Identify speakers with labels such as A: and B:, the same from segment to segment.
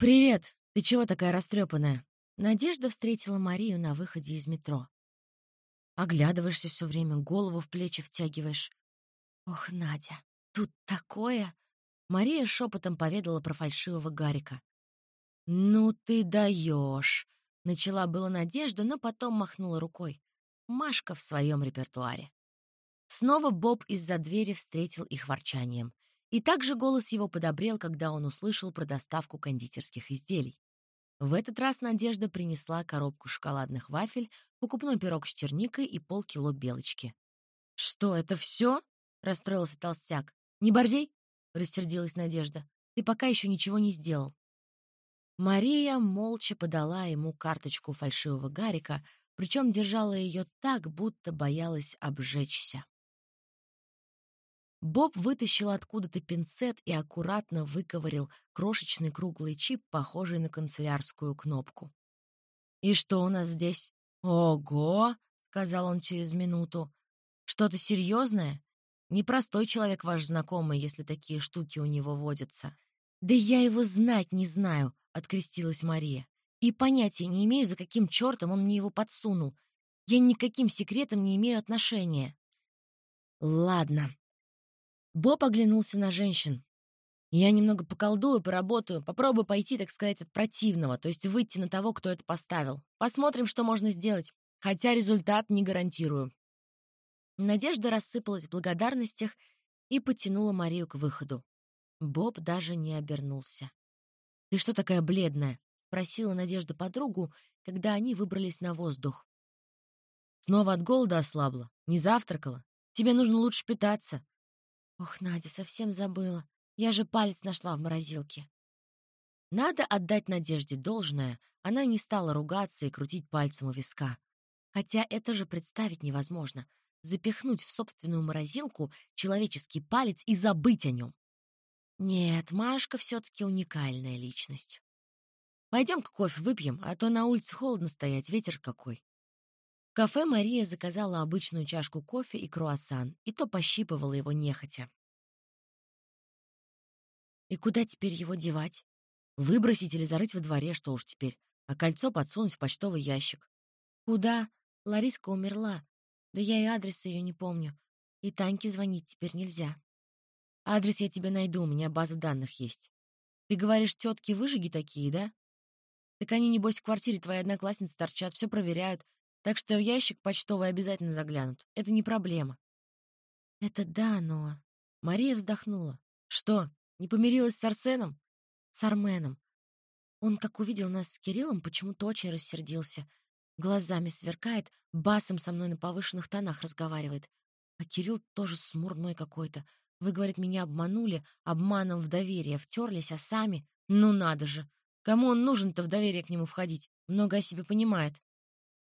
A: «Привет! Ты чего такая растрепанная?» Надежда встретила Марию на выходе из метро. Оглядываешься все время, голову в плечи втягиваешь. «Ох, Надя, тут такое!» Мария шепотом поведала про фальшивого Гарика. «Ну ты даешь!» Начала была Надежда, но потом махнула рукой. Машка в своем репертуаре. Снова Боб из-за двери встретил их ворчанием. И также голос его подобрел, когда он услышал про доставку кондитерских изделий. В этот раз Надежда принесла коробку шоколадных вафель, покупной пирог с черникой и полкило белочки. «Что, это все? расстроился толстяк. «Не борзей?» — рассердилась Надежда. «Ты пока еще ничего не сделал». Мария молча подала ему карточку фальшивого Гарика, причем держала ее так, будто боялась обжечься. Боб вытащил откуда-то пинцет и аккуратно выковырил крошечный круглый чип, похожий на канцелярскую кнопку. «И что у нас здесь?» «Ого!» — сказал он через минуту. «Что-то серьезное? Непростой человек ваш знакомый, если такие штуки у него водятся». «Да я его знать не знаю», — открестилась Мария. «И понятия не имею, за каким чертом он мне его подсунул. Я никаким секретом не имею отношения». «Ладно», Боб оглянулся на женщин. «Я немного поколдую, поработаю, попробую пойти, так сказать, от противного, то есть выйти на того, кто это поставил. Посмотрим, что можно сделать, хотя результат не гарантирую». Надежда рассыпалась в благодарностях и потянула Марию к выходу. Боб даже не обернулся. «Ты что такая бледная?» — спросила Надежда подругу, когда они выбрались на воздух. «Снова от голода ослабла? Не завтракала? Тебе нужно лучше питаться. Ох, Надя, совсем забыла. Я же палец нашла в морозилке. Надо отдать Надежде должное. Она не стала ругаться и крутить пальцем у виска. Хотя это же представить невозможно. Запихнуть в собственную морозилку человеческий палец и забыть о нем. Нет, Машка все-таки уникальная личность. Пойдем-ка кофе выпьем, а то на улице холодно стоять, ветер какой. В кафе Мария заказала обычную чашку кофе и круассан, и то пощипывала его нехотя. И куда теперь его девать? Выбросить или зарыть во дворе, что уж теперь, а кольцо подсунуть в почтовый ящик. Куда? Лариска умерла. Да я и адрес ее не помню. И Таньке звонить теперь нельзя. Адрес я тебе найду, у меня база данных есть. Ты говоришь, тетки выжиги такие, да? Так они, небось, в квартире твоей одноклассницы торчат, все проверяют, так что в ящик почтовый обязательно заглянут. Это не проблема. Это да, но... Мария вздохнула. Что, не помирилась с Арсеном? С Арменом. Он, как увидел нас с Кириллом, почему-то очень рассердился. Глазами сверкает, басом со мной на повышенных тонах разговаривает. А Кирилл тоже смурной какой-то. Вы, говорит, меня обманули, обманом в доверие, втерлись, а сами... Ну надо же! Кому он нужен-то в доверие к нему входить? Много о себе понимает.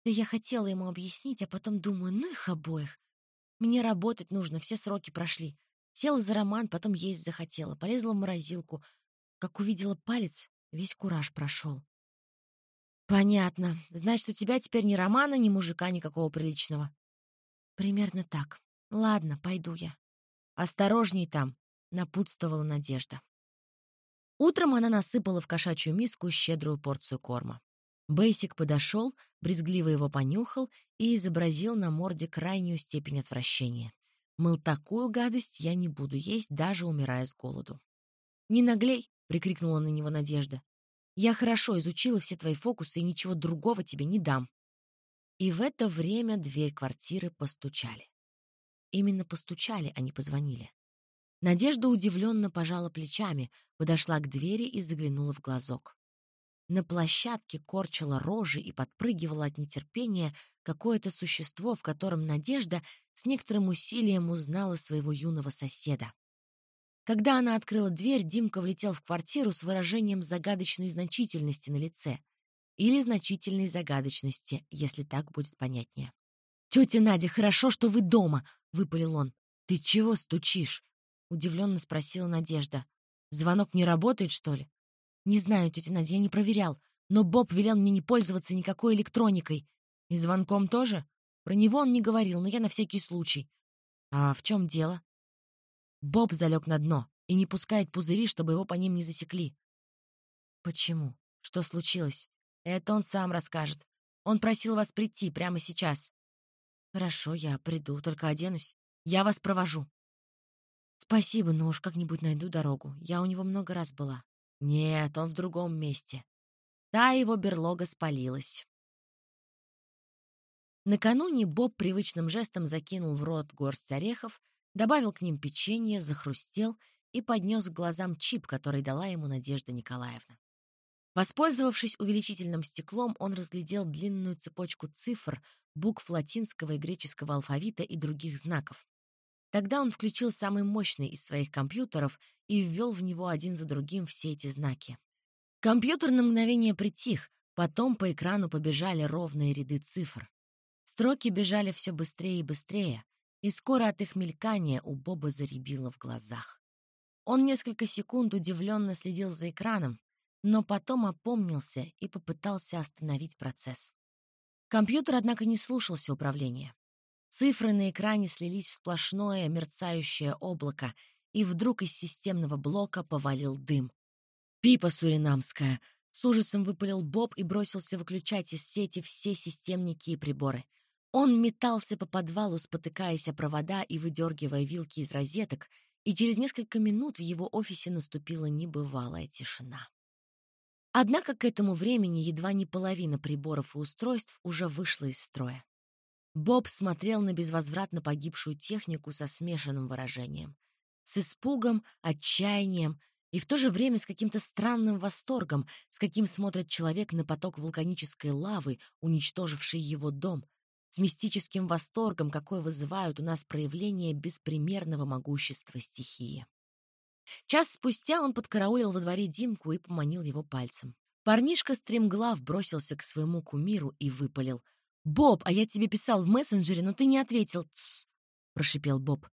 A: Да я хотела ему объяснить, а потом думаю, ну их обоих. Мне работать нужно, все сроки прошли. Села за роман, потом есть захотела, полезла в морозилку. Как увидела палец, весь кураж прошел. Понятно. Значит, у тебя теперь ни романа, ни мужика никакого приличного. Примерно так. Ладно, пойду я. Осторожней там, напутствовала Надежда. Утром она насыпала в кошачью миску щедрую порцию корма. Бейсик подошел, брезгливо его понюхал и изобразил на морде крайнюю степень отвращения. Мыл, такую гадость я не буду есть, даже умирая с голоду. «Не наглей!» — прикрикнула на него Надежда. «Я хорошо изучила все твои фокусы и ничего другого тебе не дам». И в это время дверь квартиры постучали. Именно постучали, а не позвонили. Надежда удивленно пожала плечами, подошла к двери и заглянула в глазок. На площадке корчило рожи и подпрыгивало от нетерпения какое-то существо, в котором Надежда с некоторым усилием узнала своего юного соседа. Когда она открыла дверь, Димка влетел в квартиру с выражением загадочной значительности на лице. Или значительной загадочности, если так будет понятнее. «Тетя Надя, хорошо, что вы дома!» — выпалил он. «Ты чего стучишь?» — удивленно спросила Надежда. «Звонок не работает, что ли?» «Не знаю, тетя Надя, я не проверял, но Боб велел мне не пользоваться никакой электроникой. И звонком тоже? Про него он не говорил, но я на всякий случай. А в чем дело?» Боб залег на дно и не пускает пузыри, чтобы его по ним не засекли. Почему? Что случилось? Это он сам расскажет. Он просил вас прийти прямо сейчас. Хорошо, я приду, только оденусь. Я вас провожу. Спасибо, но уж как-нибудь найду дорогу. Я у него много раз была. Нет, он в другом месте. Та его берлога спалилась. Накануне Боб привычным жестом закинул в рот горсть орехов, добавил к ним печенье, захрустел и поднес к глазам чип, который дала ему Надежда Николаевна. Воспользовавшись увеличительным стеклом, он разглядел длинную цепочку цифр, букв латинского и греческого алфавита и других знаков. Тогда он включил самый мощный из своих компьютеров и ввел в него один за другим все эти знаки. Компьютер на мгновение притих, потом по экрану побежали ровные ряды цифр. Строки бежали все быстрее и быстрее, и скоро от их мелькания у Боба заребило в глазах. Он несколько секунд удивленно следил за экраном, но потом опомнился и попытался остановить процесс. Компьютер, однако, не слушался управления. Цифры на экране слились в сплошное мерцающее облако, и вдруг из системного блока повалил дым. «Пипа суринамская!» — с ужасом выпалил Боб и бросился выключать из сети все системники и приборы. Он метался по подвалу, спотыкаясь о провода и выдергивая вилки из розеток, и через несколько минут в его офисе наступила небывалая тишина. Однако к этому времени едва не половина приборов и устройств уже вышла из строя. Боб смотрел на безвозвратно погибшую технику со смешанным выражением. С испугом, отчаянием и в то же время с каким-то странным восторгом, с каким смотрит человек на поток вулканической лавы, уничтоживший его дом, с мистическим восторгом, какой вызывают у нас проявления беспримерного могущества стихии. Час спустя он подкараулил во дворе Димку и поманил его пальцем. Парнишка стремглав бросился к своему кумиру и выпалил. «Боб, а я тебе писал в мессенджере, но ты не ответил!» «Тссс!» — прошипел Боб.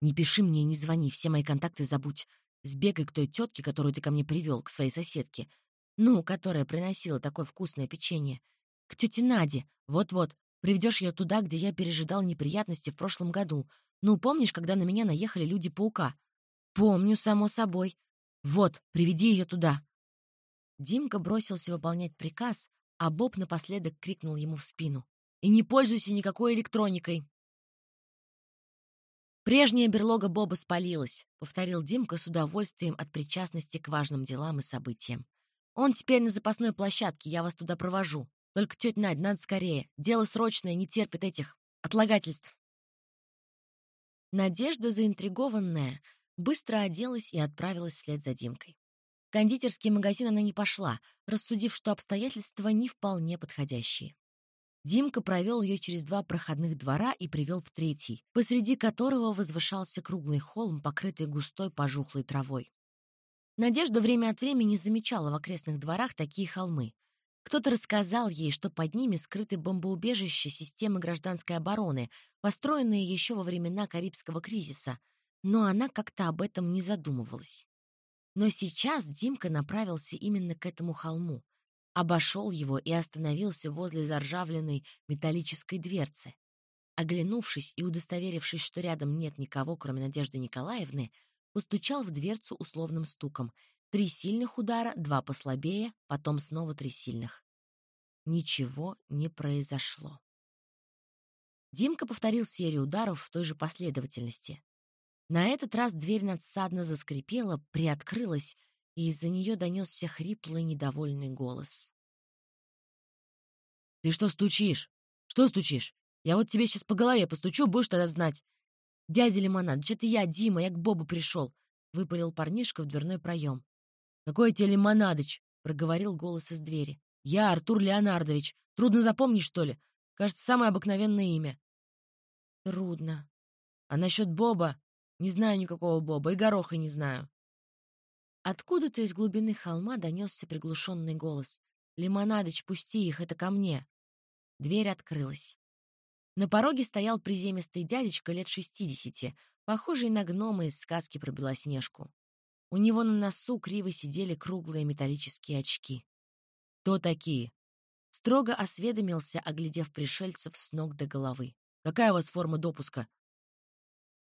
A: «Не пиши мне и не звони, все мои контакты забудь. Сбегай к той тетке, которую ты ко мне привел, к своей соседке. Ну, которая приносила такое вкусное печенье. К тете Наде. Вот-вот. Приведешь ее туда, где я пережидал неприятности в прошлом году. Ну, помнишь, когда на меня наехали люди-паука? «Помню, само собой. Вот, приведи ее туда». Димка бросился выполнять приказ, а Боб напоследок крикнул ему в спину. «И не пользуйся никакой электроникой!» «Прежняя берлога Боба спалилась», — повторил Димка с удовольствием от причастности к важным делам и событиям. «Он теперь на запасной площадке, я вас туда провожу. Только, тетя Надь, надо скорее. Дело срочное, не терпит этих отлагательств». Надежда, заинтригованная, быстро оделась и отправилась вслед за Димкой. В кондитерский магазин она не пошла, рассудив, что обстоятельства не вполне подходящие. Димка провел ее через два проходных двора и привел в третий, посреди которого возвышался круглый холм, покрытый густой пожухлой травой. Надежда время от времени замечала в окрестных дворах такие холмы. Кто-то рассказал ей, что под ними скрыты бомбоубежища системы гражданской обороны, построенные еще во времена Карибского кризиса, но она как-то об этом не задумывалась. Но сейчас Димка направился именно к этому холму, обошел его и остановился возле заржавленной металлической дверцы. Оглянувшись и удостоверившись, что рядом нет никого, кроме Надежды Николаевны, постучал в дверцу условным стуком. Три сильных удара, два послабее, потом снова три сильных. Ничего не произошло. Димка повторил серию ударов в той же последовательности. На этот раз дверь надсадно заскрипела, приоткрылась, и из-за нее донесся хриплый недовольный голос. «Ты что стучишь? Что стучишь? Я вот тебе сейчас по голове постучу, будешь тогда знать. Дядя Лимонад, что-то я, Дима, я к Бобу пришел», — выпалил парнишка в дверной проем. «Какой тебе Лимонадыч?» — проговорил голос из двери. «Я Артур Леонардович. Трудно запомнить, что ли? Кажется, самое обыкновенное имя». «Трудно. А насчет Боба? Не знаю никакого Боба, и гороха не знаю. Откуда-то из глубины холма донесся приглушенный голос. «Лимонадыч, пусти их, это ко мне!» Дверь открылась. На пороге стоял приземистый дядечка лет шестидесяти, похожий на гнома из сказки про Белоснежку. У него на носу криво сидели круглые металлические очки. «Кто такие?» Строго осведомился, оглядев пришельцев с ног до головы. «Какая у вас форма допуска?»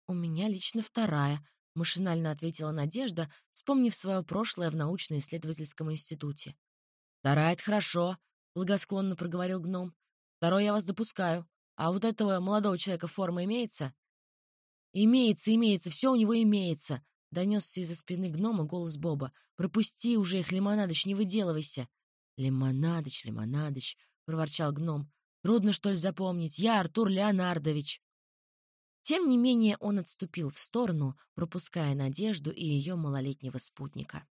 A: «У меня лично вторая», — машинально ответила Надежда, вспомнив свое прошлое в научно-исследовательском институте. «Вторая — это хорошо», — благосклонно проговорил гном. «Второй я вас допускаю. А вот этого молодого человека форма имеется?» «Имеется, имеется, все у него имеется», — донесся из-за спины гнома голос Боба. «Пропусти уже их, Лимонадыч, не выделывайся». «Лимонадыч, Лимонадыч», — проворчал гном. «Трудно, что ли, запомнить? Я Артур Леонардович». Тем не менее он отступил в сторону, пропуская Надежду и ее малолетнего спутника.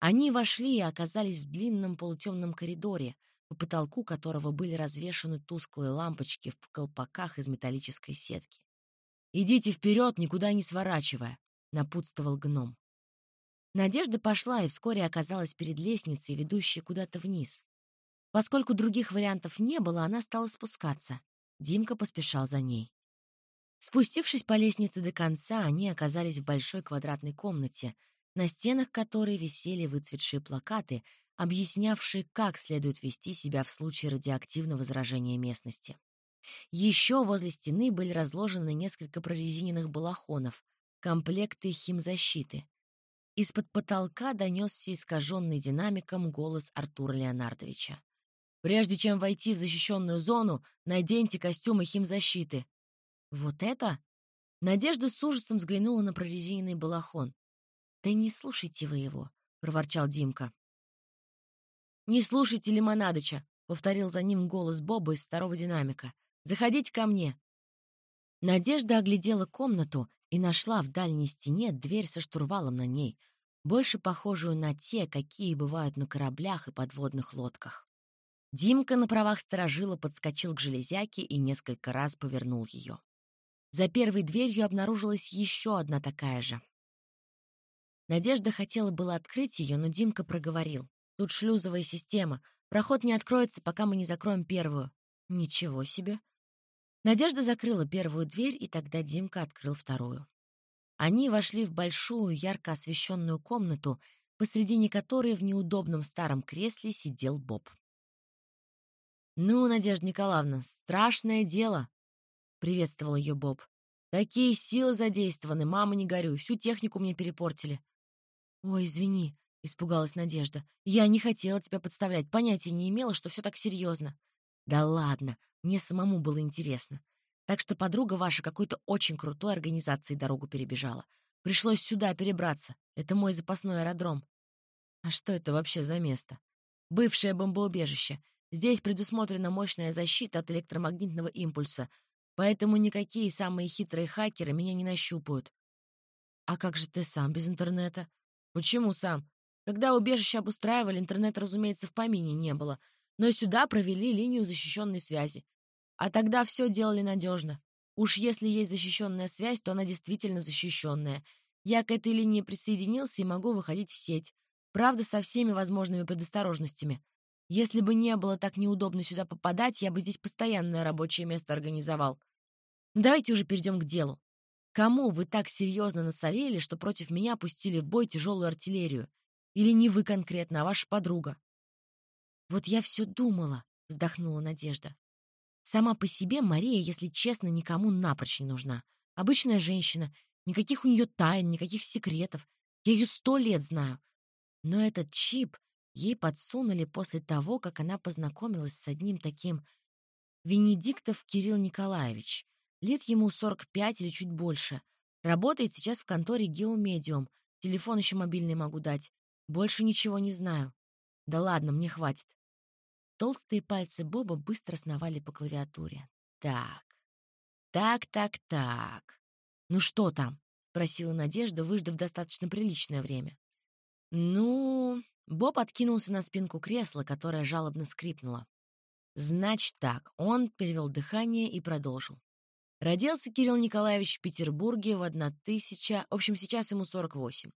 A: Они вошли и оказались в длинном полутемном коридоре, по потолку которого были развешаны тусклые лампочки в колпаках из металлической сетки. «Идите вперед, никуда не сворачивая», — напутствовал гном. Надежда пошла и вскоре оказалась перед лестницей, ведущей куда-то вниз. Поскольку других вариантов не было, она стала спускаться. Димка поспешал за ней. Спустившись по лестнице до конца, они оказались в большой квадратной комнате, на стенах которой висели выцветшие плакаты, объяснявшие, как следует вести себя в случае радиоактивного заражения местности. Еще возле стены были разложены несколько прорезиненных балахонов, комплекты химзащиты. Из-под потолка донесся искаженный динамиком голос Артура Леонардовича. «Прежде чем войти в защищенную зону, наденьте костюмы химзащиты. «Вот это?» Надежда с ужасом взглянула на прорезиненный балахон. «Да не слушайте вы его», — проворчал Димка. «Не слушайте Лимонадыча», — повторил за ним голос Боба из второго динамика. «Заходите ко мне». Надежда оглядела комнату и нашла в дальней стене дверь со штурвалом на ней, больше похожую на те, какие бывают на кораблях и подводных лодках. Димка на правах сторожила подскочил к железяке и несколько раз повернул ее. За первой дверью обнаружилась еще одна такая же. Надежда хотела было открыть ее, но Димка проговорил. «Тут шлюзовая система. Проход не откроется, пока мы не закроем первую». «Ничего себе!» Надежда закрыла первую дверь, и тогда Димка открыл вторую. Они вошли в большую, ярко освещенную комнату, посредине которой в неудобном старом кресле сидел Боб. «Ну, Надежда Николаевна, страшное дело!» — приветствовал ее Боб. «Такие силы задействованы, мама, не горюй, всю технику мне перепортили». «Ой, извини», — испугалась Надежда. «Я не хотела тебя подставлять, понятия не имела, что все так серьезно». «Да ладно, мне самому было интересно. Так что подруга ваша какой-то очень крутой организации дорогу перебежала. Пришлось сюда перебраться. Это мой запасной аэродром». «А что это вообще за место?» «Бывшее бомбоубежище. Здесь предусмотрена мощная защита от электромагнитного импульса, Поэтому никакие самые хитрые хакеры меня не нащупают. А как же ты сам без интернета? Почему сам? Когда убежище обустраивали, интернета, разумеется, в помине не было. Но сюда провели линию защищенной связи. А тогда все делали надежно. Уж если есть защищенная связь, то она действительно защищенная. Я к этой линии присоединился и могу выходить в сеть. Правда, со всеми возможными предосторожностями. Если бы не было так неудобно сюда попадать, я бы здесь постоянное рабочее место организовал. Ну давайте уже перейдем к делу. Кому вы так серьезно насолили, что против меня пустили в бой тяжелую артиллерию? Или не вы конкретно, а ваша подруга? Вот я все думала, вздохнула Надежда. Сама по себе Мария, если честно, никому напрочь не нужна. Обычная женщина, никаких у нее тайн, никаких секретов. Я ее сто лет знаю. Но этот чип ей подсунули после того, как она познакомилась с одним таким Венедиктов Кирилл Николаевич. Лет ему 45 или чуть больше. Работает сейчас в конторе Геомедиум. Телефон еще мобильный могу дать. Больше ничего не знаю. Да ладно, мне хватит. Толстые пальцы Боба быстро сновали по клавиатуре. Так, так, так, так. Ну что там? Спросила Надежда, выждав достаточно приличное время. Ну... Боб откинулся на спинку кресла, которое жалобно скрипнуло. Значит так, он перевел дыхание и продолжил. Родился Кирилл Николаевич в Петербурге в 1000... В общем, сейчас ему 48.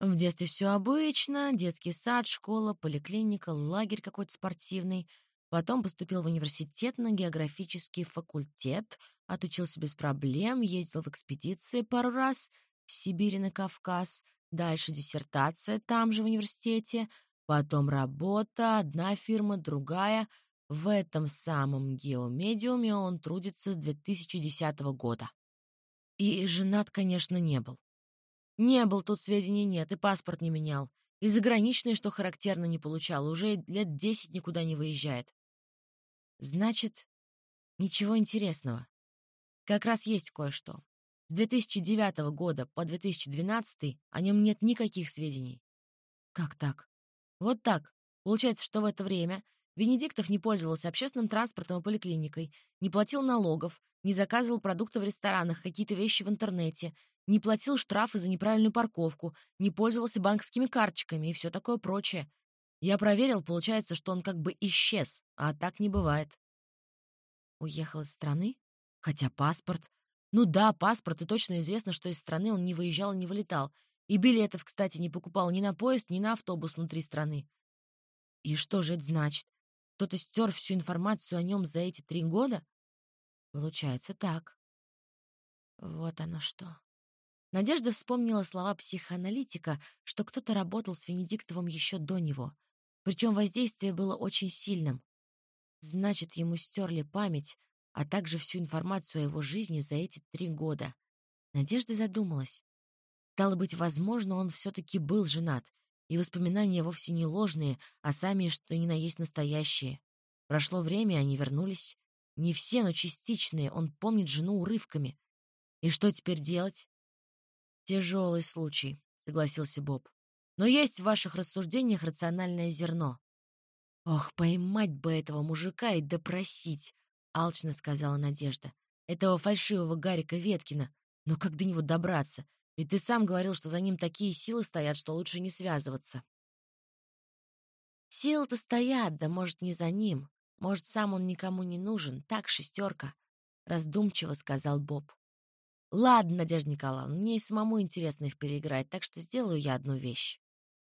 A: В детстве все обычно. Детский сад, школа, поликлиника, лагерь какой-то спортивный. Потом поступил в университет на географический факультет. Отучился без проблем, ездил в экспедиции пару раз. В Сибири на Кавказ. Дальше диссертация там же в университете. Потом работа, одна фирма, другая — в этом самом геомедиуме он трудится с 2010 года. И женат, конечно, не был. Не был тут сведений нет, и паспорт не менял. И заграничные, что характерно, не получал. Уже лет десять никуда не выезжает. Значит, ничего интересного. Как раз есть кое-что. С 2009 года по 2012 о нем нет никаких сведений. Как так? Вот так. Получается, что в это время Венедиктов не пользовался общественным транспортом и поликлиникой, не платил налогов, не заказывал продукты в ресторанах, какие-то вещи в интернете, не платил штрафы за неправильную парковку, не пользовался банковскими карточками и все такое прочее. Я проверил, получается, что он как бы исчез, а так не бывает. Уехал из страны? Хотя паспорт. Ну да, паспорт, и точно известно, что из страны он не выезжал и не вылетал. И билетов, кстати, не покупал ни на поезд, ни на автобус внутри страны. И что же это значит? Кто-то стер всю информацию о нем за эти три года? Получается так. Вот оно что. Надежда вспомнила слова психоаналитика, что кто-то работал с Венедиктовым еще до него. Причем воздействие было очень сильным. Значит, ему стерли память, а также всю информацию о его жизни за эти три года. Надежда задумалась. Стало быть, возможно, он все-таки был женат, и воспоминания вовсе не ложные, а сами, что ни на есть настоящие. Прошло время, они вернулись. Не все, но частичные, он помнит жену урывками. И что теперь делать? Тяжелый случай, согласился Боб. Но есть в ваших рассуждениях рациональное зерно. Ох, поймать бы этого мужика и допросить. — алчно сказала Надежда. «Этого фальшивого Гарика Веткина. Но как до него добраться? Ведь ты сам говорил, что за ним такие силы стоят, что лучше не связываться». «Силы-то стоят, да, может, не за ним. Может, сам он никому не нужен. Так, шестерка», — раздумчиво сказал Боб. «Ладно, Надежда Николаевна, мне и самому интересно их переиграть, так что сделаю я одну вещь».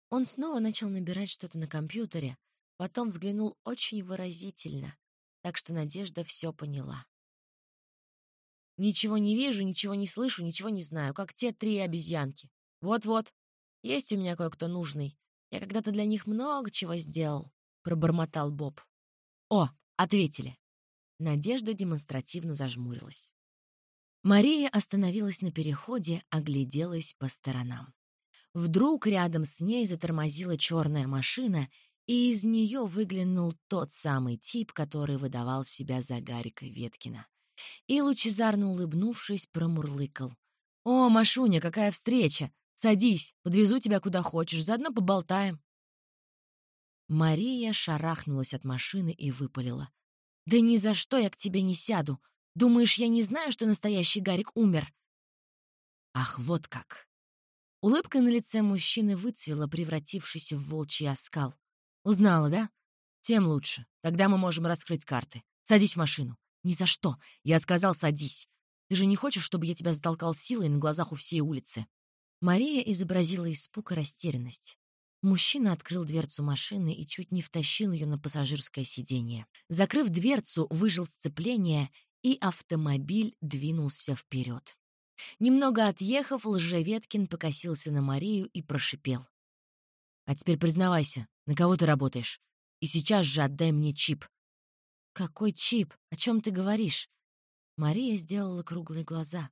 A: Он снова начал набирать что-то на компьютере, потом взглянул очень выразительно так что Надежда все поняла. «Ничего не вижу, ничего не слышу, ничего не знаю, как те три обезьянки. Вот-вот, есть у меня кое-кто нужный. Я когда-то для них много чего сделал», — пробормотал Боб. «О, ответили». Надежда демонстративно зажмурилась. Мария остановилась на переходе, огляделась по сторонам. Вдруг рядом с ней затормозила черная машина, и из нее выглянул тот самый тип, который выдавал себя за Гарика Веткина. И, лучезарно улыбнувшись, промурлыкал. «О, Машуня, какая встреча! Садись, подвезу тебя куда хочешь, заодно поболтаем». Мария шарахнулась от машины и выпалила. «Да ни за что я к тебе не сяду. Думаешь, я не знаю, что настоящий Гарик умер?» «Ах, вот как!» Улыбка на лице мужчины выцвела, превратившись в волчий оскал. Узнала, да? Тем лучше. Тогда мы можем раскрыть карты. Садись в машину. Ни за что. Я сказал, садись. Ты же не хочешь, чтобы я тебя затолкал силой на глазах у всей улицы?» Мария изобразила испуг и растерянность. Мужчина открыл дверцу машины и чуть не втащил ее на пассажирское сиденье. Закрыв дверцу, выжил сцепление, и автомобиль двинулся вперед. Немного отъехав, Лжеветкин покосился на Марию и прошипел. «А теперь признавайся, на кого ты работаешь? И сейчас же отдай мне чип». «Какой чип? О чем ты говоришь?» Мария сделала круглые глаза.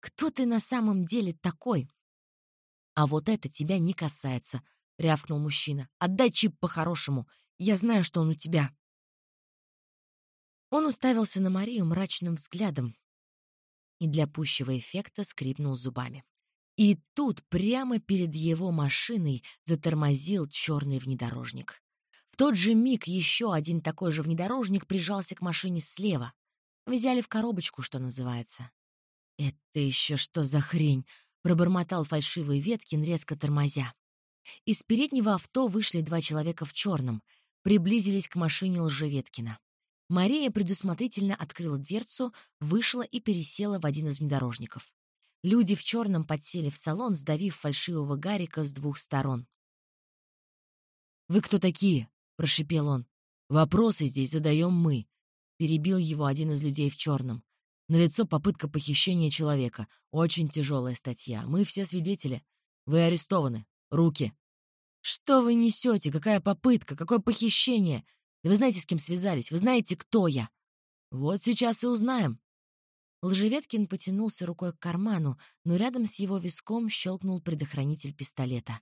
A: «Кто ты на самом деле такой?» «А вот это тебя не касается», — рявкнул мужчина. «Отдай чип по-хорошему. Я знаю, что он у тебя». Он уставился на Марию мрачным взглядом и для пущего эффекта скрипнул зубами. И тут прямо перед его машиной затормозил черный внедорожник. В тот же миг еще один такой же внедорожник прижался к машине слева. Взяли в коробочку, что называется. «Это еще что за хрень?» — пробормотал фальшивый Веткин, резко тормозя. Из переднего авто вышли два человека в черном, приблизились к машине Лжеветкина. Мария предусмотрительно открыла дверцу, вышла и пересела в один из внедорожников. Люди в черном подсели в салон, сдавив фальшивого Гарика с двух сторон. «Вы кто такие?» — прошипел он. «Вопросы здесь задаем мы», — перебил его один из людей в черном. «Налицо попытка похищения человека. Очень тяжелая статья. Мы все свидетели. Вы арестованы. Руки». «Что вы несете? Какая попытка? Какое похищение? Да вы знаете, с кем связались? Вы знаете, кто я?» «Вот сейчас и узнаем», Лжеветкин потянулся рукой к карману, но рядом с его виском щелкнул предохранитель пистолета.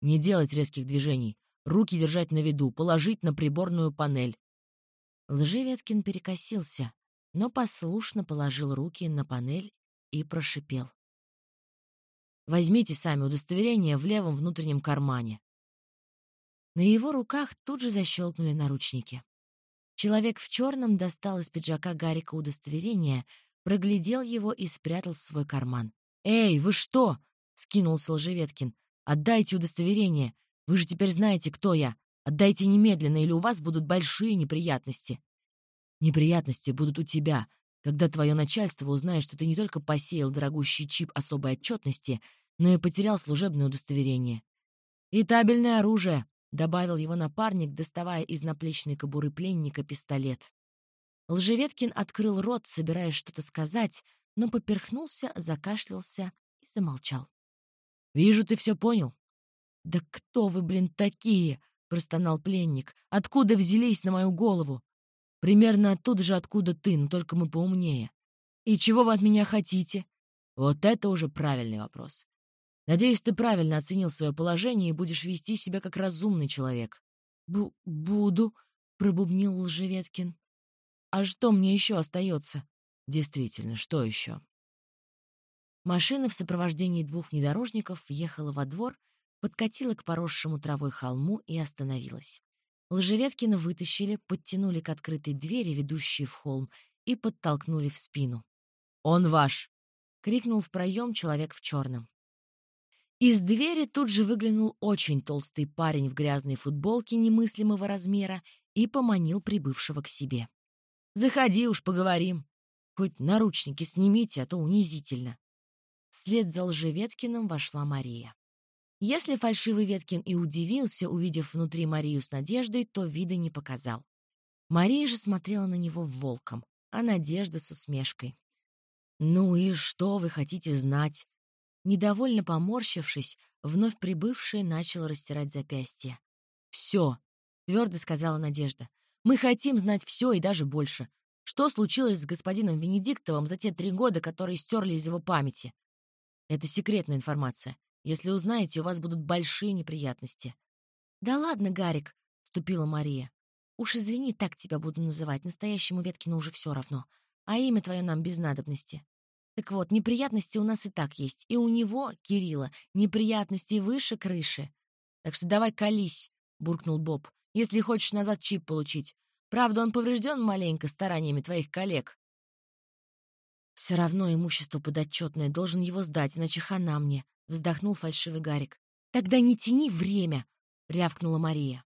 A: «Не делать резких движений. Руки держать на виду, положить на приборную панель». Лжеветкин перекосился, но послушно положил руки на панель и прошипел. «Возьмите сами удостоверение в левом внутреннем кармане». На его руках тут же защелкнули наручники. Человек в черном достал из пиджака Гарика удостоверение, проглядел его и спрятал в свой карман. «Эй, вы что?» — скинулся Лжеветкин. «Отдайте удостоверение. Вы же теперь знаете, кто я. Отдайте немедленно, или у вас будут большие неприятности». «Неприятности будут у тебя, когда твое начальство узнает, что ты не только посеял дорогущий чип особой отчетности, но и потерял служебное удостоверение. И табельное оружие, добавил его напарник, доставая из наплечной кобуры пленника пистолет. Лжеветкин открыл рот, собираясь что-то сказать, но поперхнулся, закашлялся и замолчал. «Вижу, ты все понял». «Да кто вы, блин, такие?» — простонал пленник. «Откуда взялись на мою голову?» «Примерно оттуда же, откуда ты, но только мы поумнее». «И чего вы от меня хотите?» «Вот это уже правильный вопрос. Надеюсь, ты правильно оценил свое положение и будешь вести себя как разумный человек. Бу буду, пробубнил Лжеветкин. А что мне еще остается? Действительно, что еще? Машина в сопровождении двух внедорожников въехала во двор, подкатила к поросшему травой холму и остановилась. Лжеветкина вытащили, подтянули к открытой двери, ведущей в холм, и подтолкнули в спину. «Он ваш!» — крикнул в проем человек в черном. Из двери тут же выглянул очень толстый парень в грязной футболке немыслимого размера и поманил прибывшего к себе. «Заходи уж, поговорим. Хоть наручники снимите, а то унизительно». Вслед за Лжеветкиным вошла Мария. Если фальшивый Веткин и удивился, увидев внутри Марию с Надеждой, то вида не показал. Мария же смотрела на него волком, а Надежда с усмешкой. «Ну и что вы хотите знать?» Недовольно поморщившись, вновь прибывший начал растирать запястье. «Все», — твердо сказала Надежда. «Мы хотим знать все и даже больше. Что случилось с господином Венедиктовым за те три года, которые стерли из его памяти? Это секретная информация. Если узнаете, у вас будут большие неприятности». «Да ладно, Гарик», — вступила Мария. «Уж извини, так тебя буду называть. Настоящему Веткину уже все равно. А имя твое нам без надобности. Так вот, неприятности у нас и так есть. И у него, Кирилла, неприятности выше крыши. Так что давай колись, — буркнул Боб, — если хочешь назад чип получить. Правда, он поврежден маленько стараниями твоих коллег. Все равно имущество подотчетное, должен его сдать, иначе хана мне, — вздохнул фальшивый Гарик. Тогда не тяни время, — рявкнула Мария.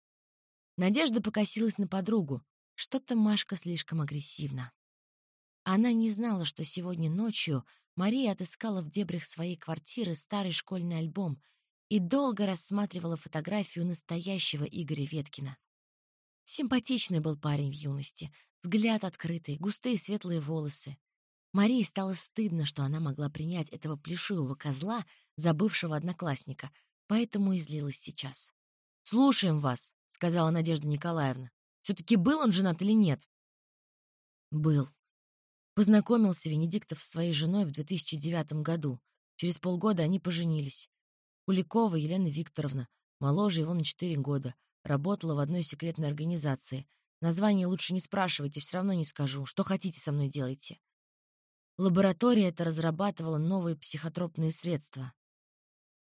A: Надежда покосилась на подругу. Что-то Машка слишком агрессивна. Она не знала, что сегодня ночью Мария отыскала в дебрях своей квартиры старый школьный альбом и долго рассматривала фотографию настоящего Игоря Веткина. Симпатичный был парень в юности, взгляд открытый, густые светлые волосы. Марии стало стыдно, что она могла принять этого плешивого козла за бывшего одноклассника, поэтому и злилась сейчас. «Слушаем вас», — сказала Надежда Николаевна. «Все-таки был он женат или нет?» «Был», Познакомился Венедиктов с своей женой в 2009 году. Через полгода они поженились. Куликова Елена Викторовна, моложе его на 4 года, работала в одной секретной организации. Название лучше не спрашивайте, все равно не скажу. Что хотите со мной делайте. Лаборатория эта разрабатывала новые психотропные средства.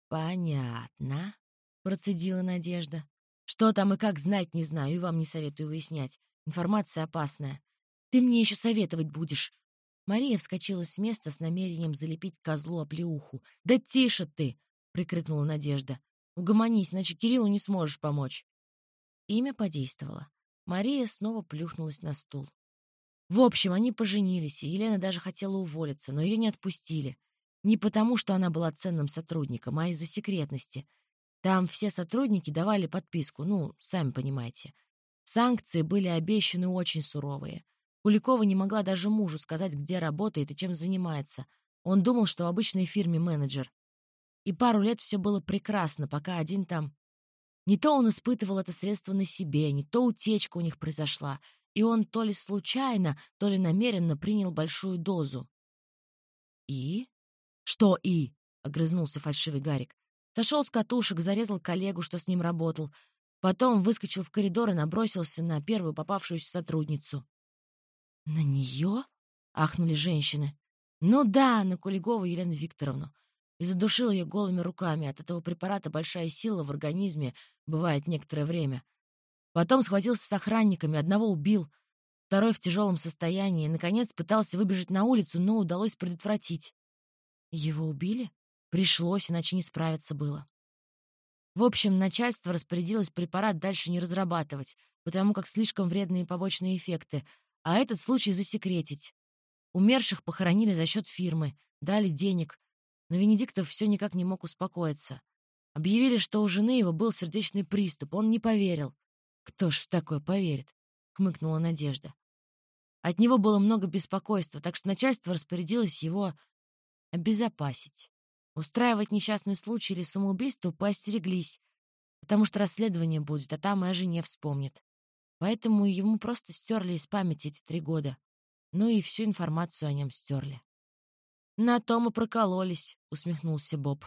A: «Понятно», — процедила Надежда. «Что там и как знать не знаю, и вам не советую выяснять. Информация опасная. Ты мне еще советовать будешь. Мария вскочила с места с намерением залепить козлу оплеуху. «Да тише ты!» — прикрикнула Надежда. «Угомонись, иначе Кириллу не сможешь помочь». Имя подействовало. Мария снова плюхнулась на стул. В общем, они поженились, и Елена даже хотела уволиться, но ее не отпустили. Не потому, что она была ценным сотрудником, а из-за секретности. Там все сотрудники давали подписку, ну, сами понимаете. Санкции были обещаны очень суровые. Куликова не могла даже мужу сказать, где работает и чем занимается. Он думал, что в обычной фирме менеджер. И пару лет все было прекрасно, пока один там... Не то он испытывал это средство на себе, не то утечка у них произошла, и он то ли случайно, то ли намеренно принял большую дозу. И? Что «и»? — огрызнулся фальшивый Гарик. Сошел с катушек, зарезал коллегу, что с ним работал. Потом выскочил в коридор и набросился на первую попавшуюся сотрудницу. «На нее?» — ахнули женщины. «Ну да, на Кулигову Елену Викторовну. И задушил ее голыми руками. От этого препарата большая сила в организме бывает некоторое время. Потом схватился с охранниками, одного убил, второй в тяжелом состоянии, и, наконец, пытался выбежать на улицу, но удалось предотвратить. Его убили? Пришлось, иначе не справиться было. В общем, начальство распорядилось препарат дальше не разрабатывать, потому как слишком вредные побочные эффекты, а этот случай засекретить. Умерших похоронили за счет фирмы, дали денег, но Венедиктов все никак не мог успокоиться. Объявили, что у жены его был сердечный приступ, он не поверил. «Кто ж в такое поверит?» — хмыкнула Надежда. От него было много беспокойства, так что начальство распорядилось его обезопасить. Устраивать несчастный случай или самоубийство поостереглись, потому что расследование будет, а там и о жене вспомнит. Поэтому ему просто стерли из памяти эти три года. Ну и всю информацию о нем стерли. «На том и прокололись», — усмехнулся Боб.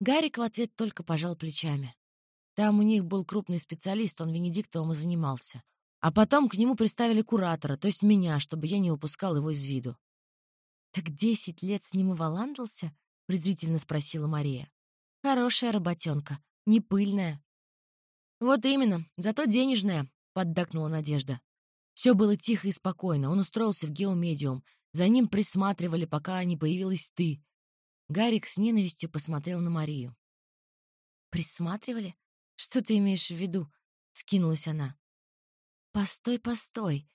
A: Гарик в ответ только пожал плечами. Там у них был крупный специалист, он Венедиктовым и занимался. А потом к нему приставили куратора, то есть меня, чтобы я не упускал его из виду. «Так десять лет с ним и валандался?» — презрительно спросила Мария. «Хорошая работенка, не пыльная». «Вот именно, зато денежная», — поддакнула Надежда. Все было тихо и спокойно, он устроился в геомедиум. За ним присматривали, пока не появилась ты. Гарик с ненавистью посмотрел на Марию. «Присматривали? Что ты имеешь в виду?» — скинулась она. «Постой, постой.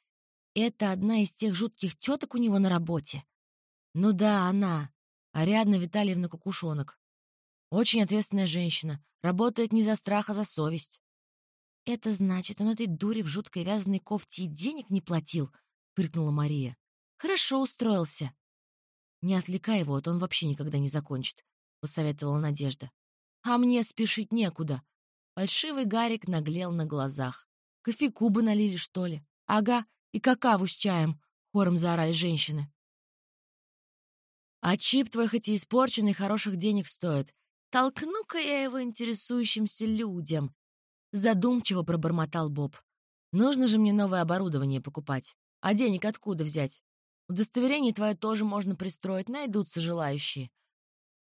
A: Это одна из тех жутких теток у него на работе?» Ну да, она. Ариадна Витальевна Кукушонок. Очень ответственная женщина. Работает не за страх, а за совесть. «Это значит, он этой дуре в жуткой вязаной кофте и денег не платил?» — фыркнула Мария. «Хорошо устроился». «Не отвлекай его, а то он вообще никогда не закончит», — посоветовала Надежда. «А мне спешить некуда». Фальшивый Гарик наглел на глазах. «Кофейку бы налили, что ли?» «Ага, и какаву с чаем», — хором заорали женщины. А чип твой хоть и испорченный, хороших денег стоит. Толкну-ка я его интересующимся людям. Задумчиво пробормотал Боб. Нужно же мне новое оборудование покупать. А денег откуда взять? Удостоверение твое тоже можно пристроить, найдутся желающие.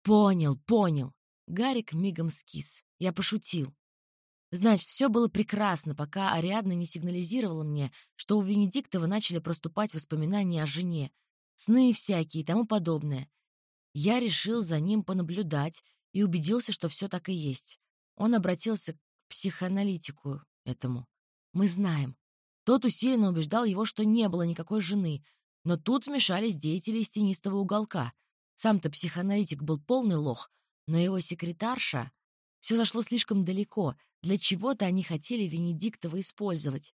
A: Понял, понял. Гарик мигом скис. Я пошутил. Значит, все было прекрасно, пока Ариадна не сигнализировала мне, что у Венедиктова начали проступать воспоминания о жене, сны всякие и тому подобное. Я решил за ним понаблюдать и убедился, что все так и есть. Он обратился к психоаналитику этому. Мы знаем. Тот усиленно убеждал его, что не было никакой жены, но тут вмешались деятели из тенистого уголка. Сам-то психоаналитик был полный лох, но его секретарша... Все зашло слишком далеко, для чего-то они хотели Венедиктова использовать.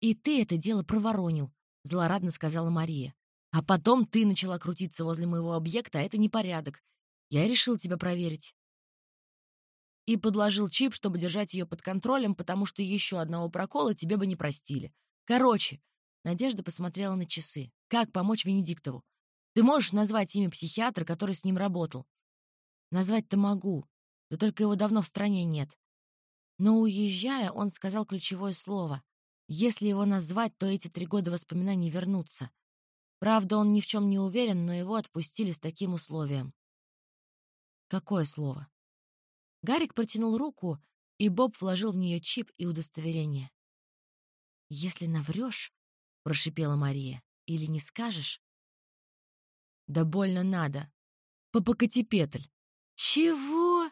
A: «И ты это дело проворонил», — злорадно сказала Мария. А потом ты начала крутиться возле моего объекта, а это непорядок. Я решил тебя проверить. И подложил чип, чтобы держать ее под контролем, потому что еще одного прокола тебе бы не простили. Короче, Надежда посмотрела на часы. Как помочь Венедиктову? Ты можешь назвать имя психиатра, который с ним работал? Назвать-то могу, да только его давно в стране нет. Но уезжая, он сказал ключевое слово. Если его назвать, то эти три года воспоминаний вернутся. Правда, он ни в чем не уверен, но его отпустили с таким условием. Какое слово? Гарик протянул руку, и Боб вложил в нее чип и удостоверение. «Если наврешь, — прошипела Мария, — или не скажешь...» «Да больно надо. Попокатипетль». «Чего?»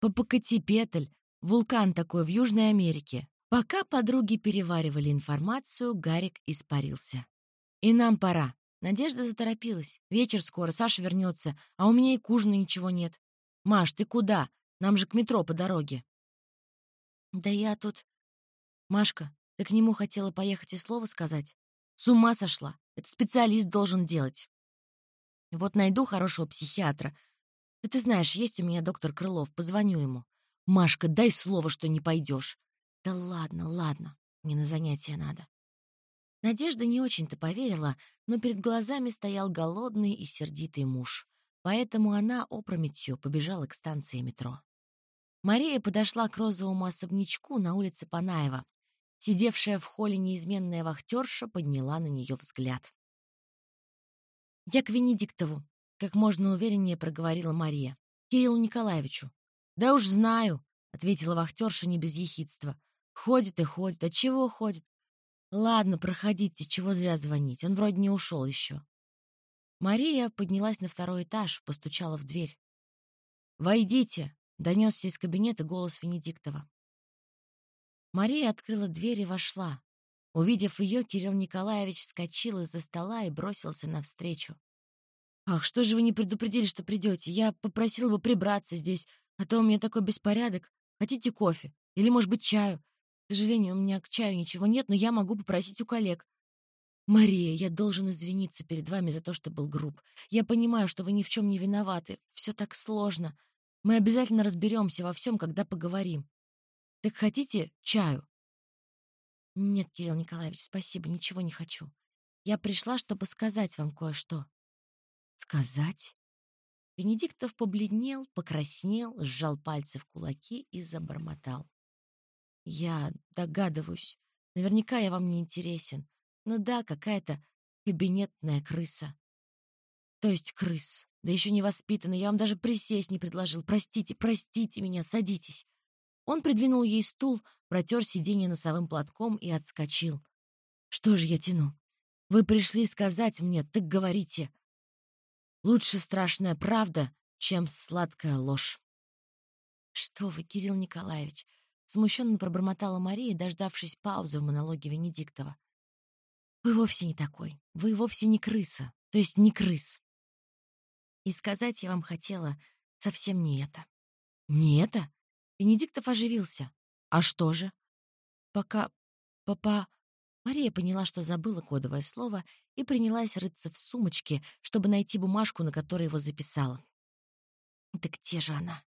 A: «Попокатипетль. Вулкан такой в Южной Америке». Пока подруги переваривали информацию, Гарик испарился. «И нам пора». Надежда заторопилась. «Вечер скоро, Саша вернется, а у меня и к ничего нет. Маш, ты куда? Нам же к метро по дороге». «Да я тут...» «Машка, ты к нему хотела поехать и слово сказать?» «С ума сошла. Это специалист должен делать». «Вот найду хорошего психиатра. Да ты знаешь, есть у меня доктор Крылов, позвоню ему». «Машка, дай слово, что не пойдешь». «Да ладно, ладно, мне на занятия надо». Надежда не очень-то поверила, но перед глазами стоял голодный и сердитый муж, поэтому она опрометью побежала к станции метро. Мария подошла к розовому особнячку на улице Панаева. Сидевшая в холле неизменная вахтерша подняла на нее взгляд. «Я к Венедиктову», — как можно увереннее проговорила Мария. «Кириллу Николаевичу». «Да уж знаю», — ответила вахтерша не без ехидства. «Ходит и ходит. А чего ходит? Ладно, проходите, чего зря звонить. Он вроде не ушел еще». Мария поднялась на второй этаж, постучала в дверь. «Войдите!» — донесся из кабинета голос Венедиктова. Мария открыла дверь и вошла. Увидев ее, Кирилл Николаевич вскочил из-за стола и бросился навстречу. «Ах, что же вы не предупредили, что придете? Я попросила бы прибраться здесь, а то у меня такой беспорядок. Хотите кофе? Или, может быть, чаю? К сожалению, у меня к чаю ничего нет, но я могу попросить у коллег. Мария, я должен извиниться перед вами за то, что был груб. Я понимаю, что вы ни в чем не виноваты. Все так сложно. Мы обязательно разберемся во всем, когда поговорим. Так хотите чаю? Нет, Кирилл Николаевич, спасибо, ничего не хочу. Я пришла, чтобы сказать вам кое-что. Сказать? Венедиктов побледнел, покраснел, сжал пальцы в кулаки и забормотал. Я догадываюсь. Наверняка я вам не интересен. Ну да, какая-то кабинетная крыса. То есть крыс. Да еще не воспитанный. Я вам даже присесть не предложил. Простите, простите меня, садитесь. Он придвинул ей стул, протер сиденье носовым платком и отскочил. Что же я тяну? Вы пришли сказать мне, так говорите. Лучше страшная правда, чем сладкая ложь. Что вы, Кирилл Николаевич, Смущенно пробормотала Мария, дождавшись паузы в монологе Венедиктова. «Вы вовсе не такой. Вы вовсе не крыса. То есть не крыс. И сказать я вам хотела совсем не это». «Не это?» Венедиктов оживился. «А что же?» «Пока... папа...» Мария поняла, что забыла кодовое слово, и принялась рыться в сумочке, чтобы найти бумажку, на которой его записала. «Так где же она?»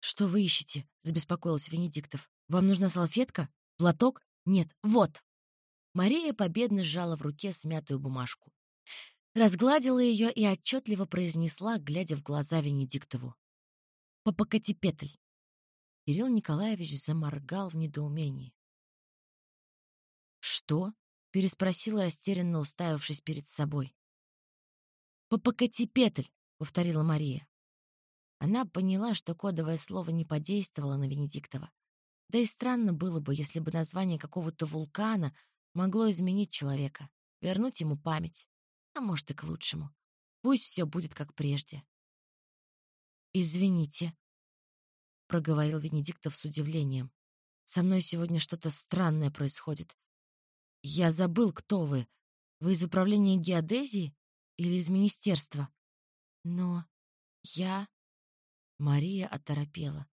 A: «Что вы ищете?» — забеспокоился Венедиктов. «Вам нужна салфетка? Платок? Нет, вот!» Мария победно сжала в руке смятую бумажку. Разгладила ее и отчетливо произнесла, глядя в глаза Венедиктову. «Попокатипетль!» Кирилл Николаевич заморгал в недоумении. «Что?» — переспросила, растерянно уставившись перед собой. «Попокатипетль!» — повторила Мария. Она поняла, что кодовое слово не подействовало на Венедиктова. Да и странно было бы, если бы название какого-то вулкана могло изменить человека, вернуть ему память. А может, и к лучшему. Пусть все будет как прежде. «Извините», — проговорил Венедиктов с удивлением. «Со мной сегодня что-то странное происходит. Я забыл, кто вы. Вы из управления геодезии или из министерства? Но я Мария оторопела.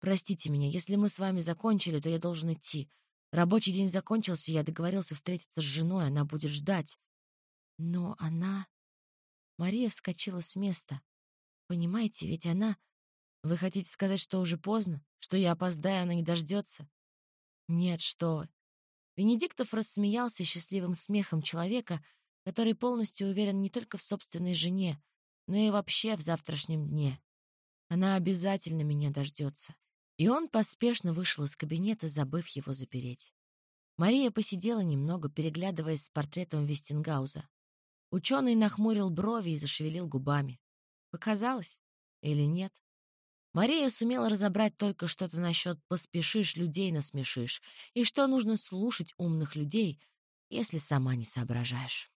A: «Простите меня, если мы с вами закончили, то я должен идти. Рабочий день закончился, я договорился встретиться с женой, она будет ждать». «Но она...» Мария вскочила с места. «Понимаете, ведь она... Вы хотите сказать, что уже поздно? Что я опоздаю, она не дождется?» «Нет, что вы». Венедиктов рассмеялся счастливым смехом человека, который полностью уверен не только в собственной жене, но и вообще в завтрашнем дне. Она обязательно меня дождется. И он поспешно вышел из кабинета, забыв его запереть. Мария посидела немного, переглядываясь с портретом Вестингауза. Ученый нахмурил брови и зашевелил губами. Показалось? Или нет? Мария сумела разобрать только что-то насчет «поспешишь, людей насмешишь» и что нужно слушать умных людей, если сама не соображаешь.